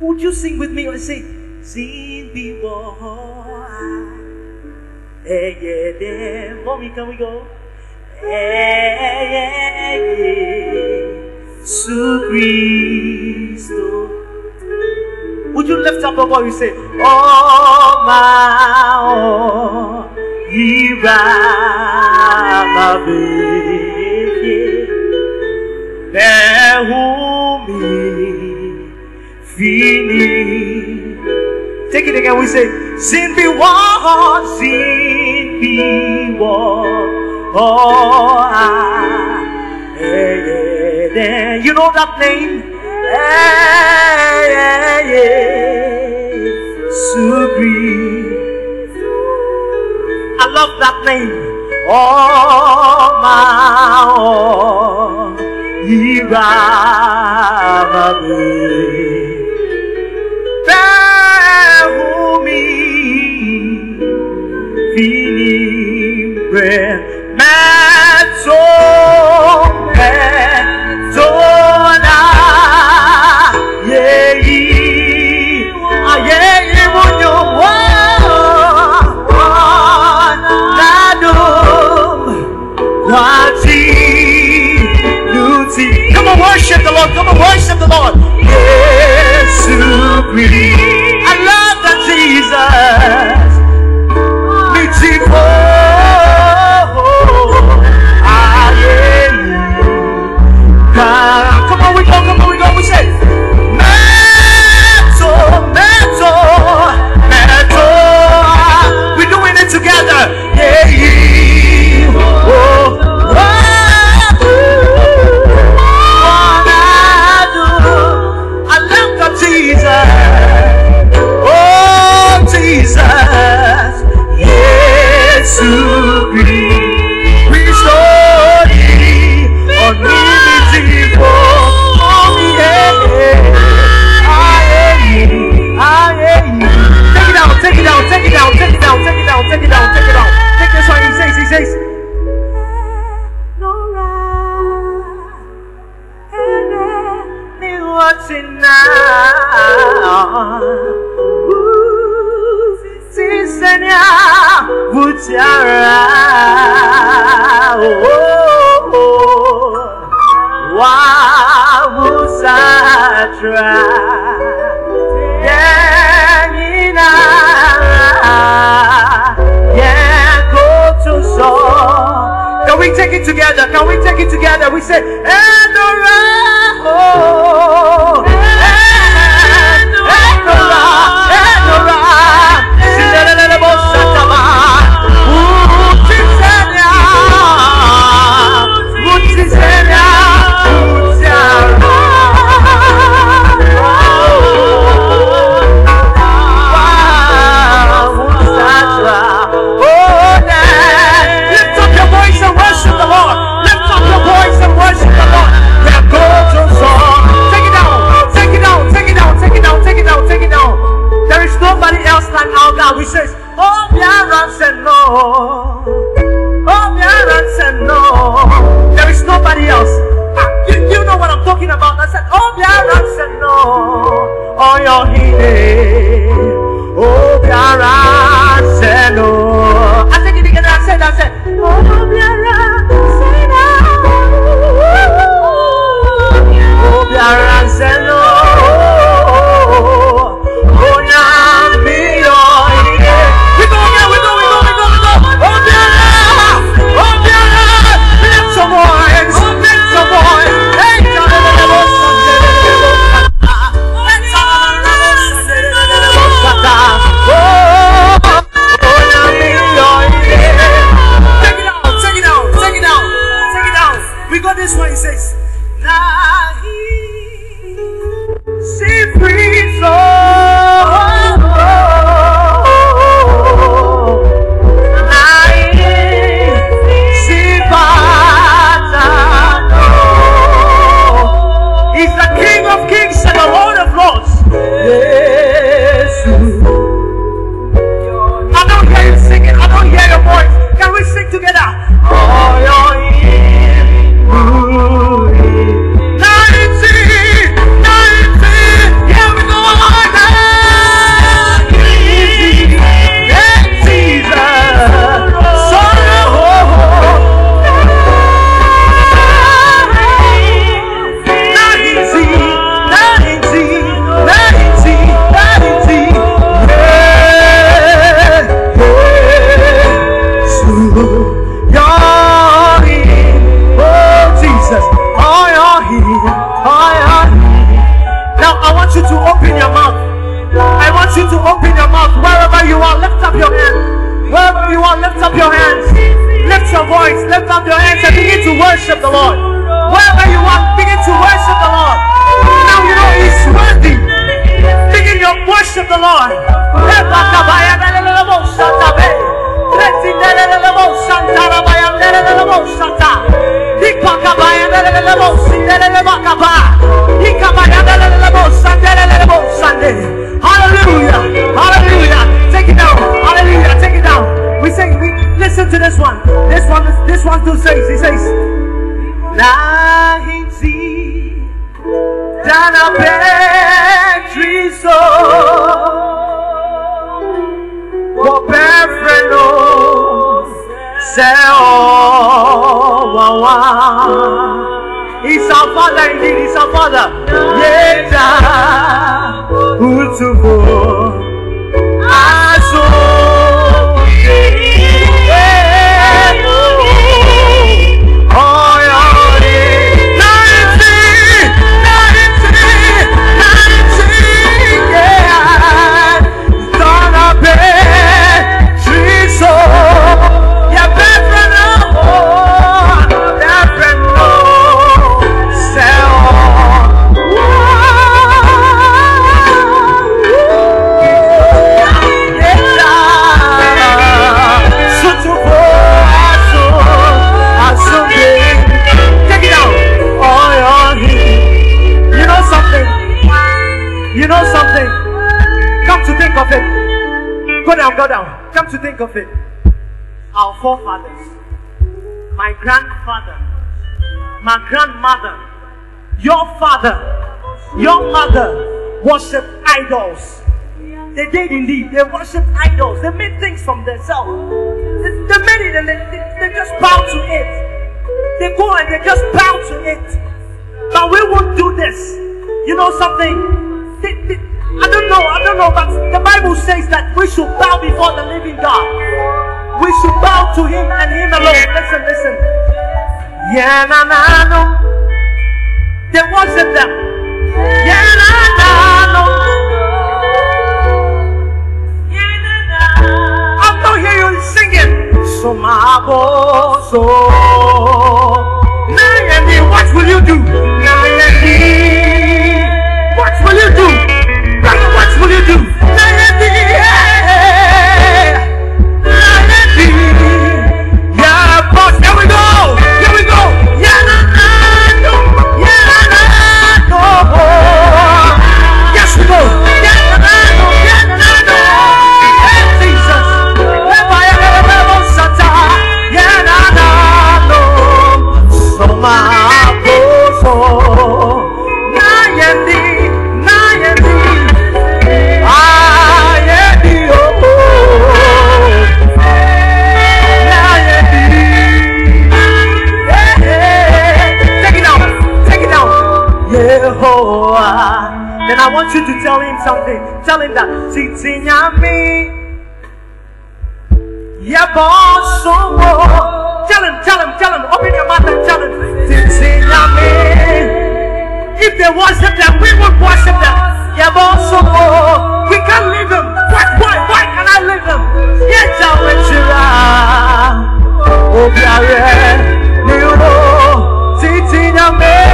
Would you sing with me or say, Seen before I, eh, yeah, yeah. Mommy, can we go? Eh, yeah, yeah. Su Would you lift up a voice and say, Oh my. again. We say, Sin be washed, sin be washed. Oh, ah. I, yeah, yeah, You know that name? Yeah, yeah, yeah. Supreme. I love that name. Oh, my, oh, Iravalu. take it together? Can we take it together? We say, and the Oh, Mira said, no, there is nobody else. You, you know what I'm talking about. I said, Oh, Mira said, no, oh, your hide. Oh, Mira. Wherever you are, lift up your hands. Lift your voice. Lift up your hands and begin to worship the Lord. Wherever you are, begin to worship the Lord. Now you know He's worthy. Begin your worship the Lord. Hallelujah. Hallelujah. Take it down. We sing. We listen to this one. This one. This one still says. He says. Ninety down a pantry so what friend say oh wow wow He's our father indeed, he's our father. Yeah, Utubo. You know something? Come to think of it. Go down, go down. Come to think of it. Our forefathers, my grandfather, my grandmother, your father, your mother worshipped idols. They did indeed. They worshipped idols. They made things from themselves. They, they made it and they, they, they just bow to it. They go and they just bow to it. But we won't do this. You know something? I don't know, I don't know, but the Bible says that we should bow before the living God. We should bow to Him and Him alone. Listen, listen. Yeah, na na no. They worship them. Yeah, na na no. I'm not hear you singing. So my boss, so Nayandi, what will you do? Want you to tell him something. Tell him that. Tell him, tell him, tell him. Open your mouth and tell him. If they worship them, we will worship them. Yebosumo. We can't leave them. Why, why, why can I leave them? Yejawechira. Obiare. Niuno. Titi Nyami.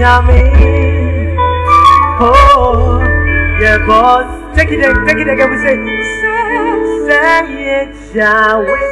Titi Oh, yeah, boss. Take it, take it again. We say, say, say it, Tawechira. Let's